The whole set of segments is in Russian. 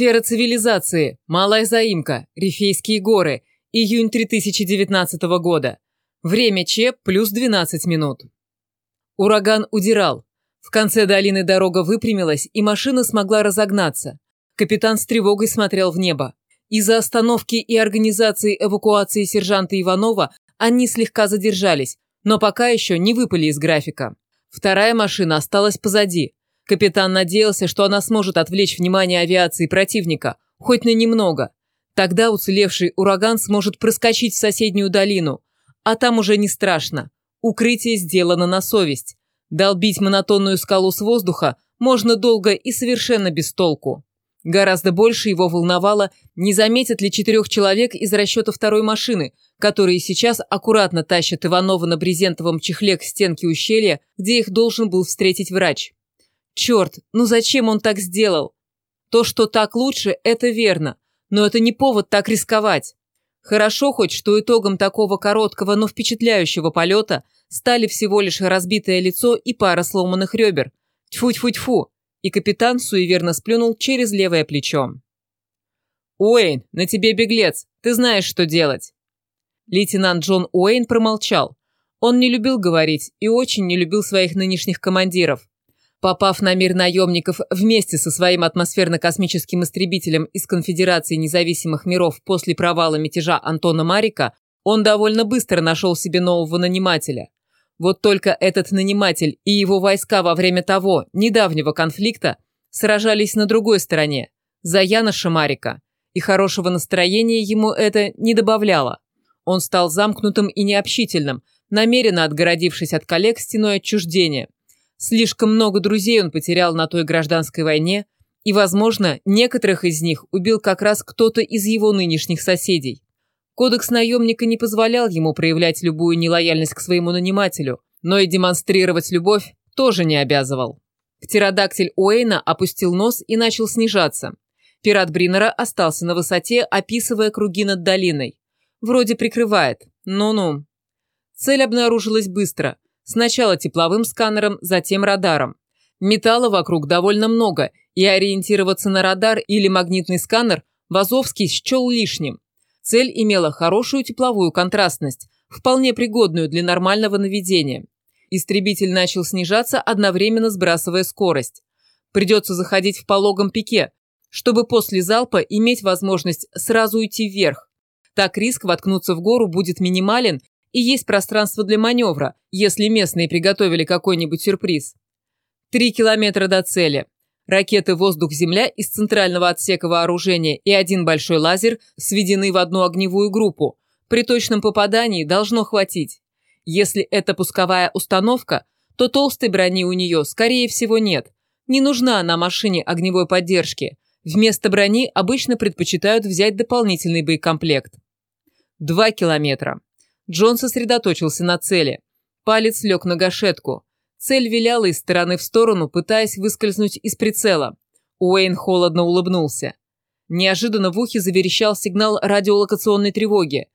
Сфера цивилизации. Малая заимка. Рифейские горы. Июнь 2019 года. Время ЧЕП плюс 12 минут. Ураган удирал. В конце долины дорога выпрямилась, и машина смогла разогнаться. Капитан с тревогой смотрел в небо. Из-за остановки и организации эвакуации сержанта Иванова они слегка задержались, но пока еще не выпали из графика. Вторая машина осталась позади. Капитан надеялся, что она сможет отвлечь внимание авиации противника, хоть на немного. Тогда уцелевший ураган сможет проскочить в соседнюю долину. А там уже не страшно. Укрытие сделано на совесть. Долбить монотонную скалу с воздуха можно долго и совершенно без толку. Гораздо больше его волновало, не заметят ли четырех человек из расчета второй машины, которые сейчас аккуратно тащат Иванова на брезентовом чехле к стенке ущелья, где их должен был встретить врач. Черт, ну зачем он так сделал? То, что так лучше, это верно, но это не повод так рисковать. Хорошо хоть, что итогом такого короткого, но впечатляющего полета стали всего лишь разбитое лицо и пара сломанных ребер. Тьфу-тьфу-тьфу, и капитан суеверно сплюнул через левое плечо. «Уэйн, на тебе беглец, ты знаешь, что делать!» Лейтенант Джон Уэйн промолчал. Он не любил говорить и очень не любил своих нынешних командиров. Попав на мир наемников вместе со своим атмосферно-космическим истребителем из Конфедерации независимых миров после провала мятежа Антона Марика, он довольно быстро нашел себе нового нанимателя. Вот только этот наниматель и его войска во время того, недавнего конфликта сражались на другой стороне, за Яна Шамарика, и хорошего настроения ему это не добавляло. Он стал замкнутым и необщительным, намеренно отгородившись от коллег стеной отчуждения. Слишком много друзей он потерял на той гражданской войне, и, возможно, некоторых из них убил как раз кто-то из его нынешних соседей. Кодекс наемника не позволял ему проявлять любую нелояльность к своему нанимателю, но и демонстрировать любовь тоже не обязывал. Птеродактиль Уэйна опустил нос и начал снижаться. Пират Бринера остался на высоте, описывая круги над долиной. Вроде прикрывает. Ну-ну. Цель обнаружилась быстро. Сначала тепловым сканером, затем радаром. Металла вокруг довольно много, и ориентироваться на радар или магнитный сканер Вазовский счел лишним. Цель имела хорошую тепловую контрастность, вполне пригодную для нормального наведения. Истребитель начал снижаться, одновременно сбрасывая скорость. Придется заходить в пологом пике, чтобы после залпа иметь возможность сразу уйти вверх. Так риск воткнуться в гору будет минимален и есть пространство для маневра, если местные приготовили какой-нибудь сюрприз. Три километра до цели. Ракеты «Воздух-Земля» из центрального отсека вооружения и один большой лазер сведены в одну огневую группу. При точном попадании должно хватить. Если это пусковая установка, то толстой брони у нее, скорее всего, нет. Не нужна на машине огневой поддержки. Вместо брони обычно предпочитают взять дополнительный боекомплект. Два километра. Джон сосредоточился на цели. Палец лег на гашетку. Цель виляла из стороны в сторону, пытаясь выскользнуть из прицела. Уэйн холодно улыбнулся. Неожиданно в ухе заверещал сигнал радиолокационной тревоги.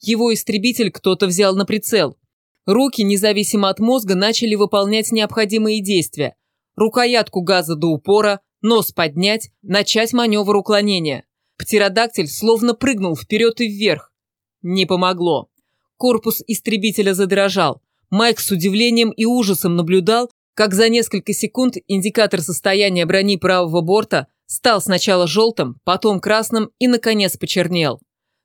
Его истребитель кто-то взял на прицел. Руки, независимо от мозга, начали выполнять необходимые действия. Рукоятку газа до упора, нос поднять, начать маневр уклонения. Птеродактиль словно прыгнул вперед и вверх. Не помогло. Корпус истребителя задрожал. Майк с удивлением и ужасом наблюдал, как за несколько секунд индикатор состояния брони правого борта стал сначала желтым, потом красным и, наконец, почернел.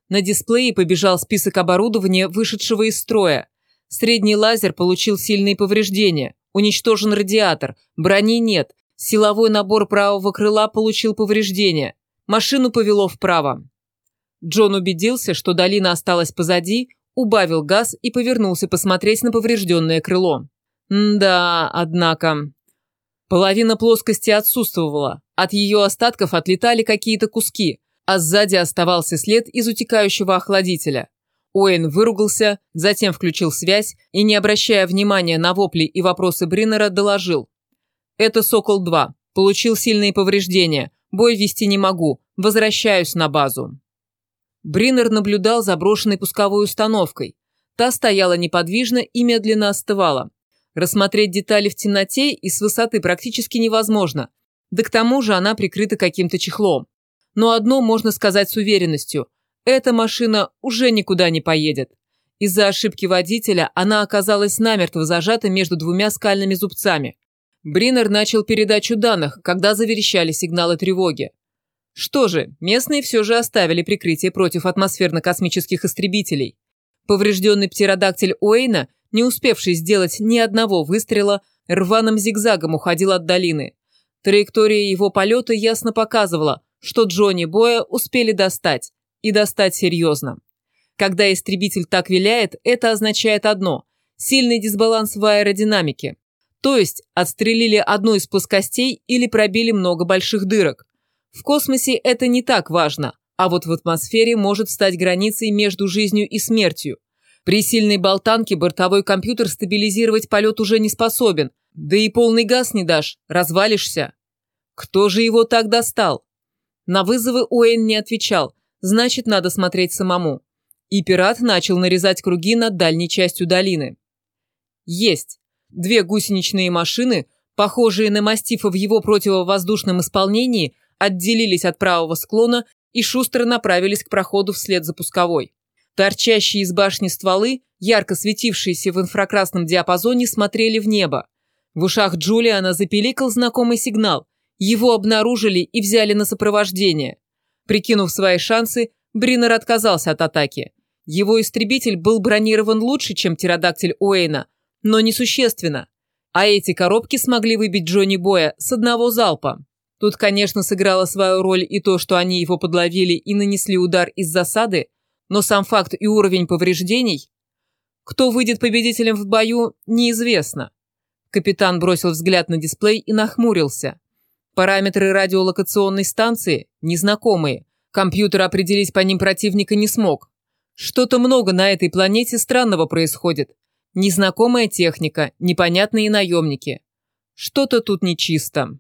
На дисплее побежал список оборудования, вышедшего из строя. Средний лазер получил сильные повреждения. Уничтожен радиатор. Брони нет. Силовой набор правого крыла получил повреждения. Машину повело вправо. Джон убедился, что долина осталась позади, убавил газ и повернулся посмотреть на поврежденное крыло. да, однако... Половина плоскости отсутствовала, от ее остатков отлетали какие-то куски, а сзади оставался след из утекающего охладителя. Уэйн выругался, затем включил связь и, не обращая внимания на вопли и вопросы Бриннера, доложил. «Это «Сокол-2». Получил сильные повреждения. Бой вести не могу. Возвращаюсь на базу». Бринер наблюдал за брошенной пусковой установкой. Та стояла неподвижно и медленно остывала. Рассмотреть детали в темноте и с высоты практически невозможно. Да к тому же она прикрыта каким-то чехлом. Но одно можно сказать с уверенностью. Эта машина уже никуда не поедет. Из-за ошибки водителя она оказалась намертво зажата между двумя скальными зубцами. Бринер начал передачу данных, когда заверещали сигналы тревоги. Что же, местные все же оставили прикрытие против атмосферно-космических истребителей. Поврежденный птеродактиль Уэйна, не успевший сделать ни одного выстрела, рваным зигзагом уходил от долины. Траектория его полета ясно показывала, что Джонни Боя успели достать, и достать серьезно. Когда истребитель так виляет, это означает одно – сильный дисбаланс в аэродинамике. То есть отстрелили одну из плоскостей или пробили много больших дырок. В космосе это не так важно, а вот в атмосфере может стать границей между жизнью и смертью. При сильной болтанке бортовой компьютер стабилизировать полет уже не способен, да и полный газ не дашь, развалишься. Кто же его так достал? На вызовы Уэйн не отвечал, значит, надо смотреть самому. И пират начал нарезать круги над дальней частью долины. Есть. Две гусеничные машины, похожие на мастифа в его противовоздушном исполнении, отделились от правого склона и шустро направились к проходу вслед за пусковой. Торчащие из башни стволы, ярко светившиеся в инфракрасном диапазоне, смотрели в небо. В ушах Джулиана запеликал знакомый сигнал. Его обнаружили и взяли на сопровождение. Прикинув свои шансы, Бринер отказался от атаки. Его истребитель был бронирован лучше, чем птеродактиль Уэйна, но несущественно. А эти коробки смогли выбить Джонни Боя с одного залпа. Тут, конечно, сыграло свою роль и то, что они его подловили и нанесли удар из засады, но сам факт и уровень повреждений... Кто выйдет победителем в бою, неизвестно. Капитан бросил взгляд на дисплей и нахмурился. Параметры радиолокационной станции незнакомые. Компьютер определить по ним противника не смог. Что-то много на этой планете странного происходит. Незнакомая техника, непонятные наемники. Что-то тут нечисто.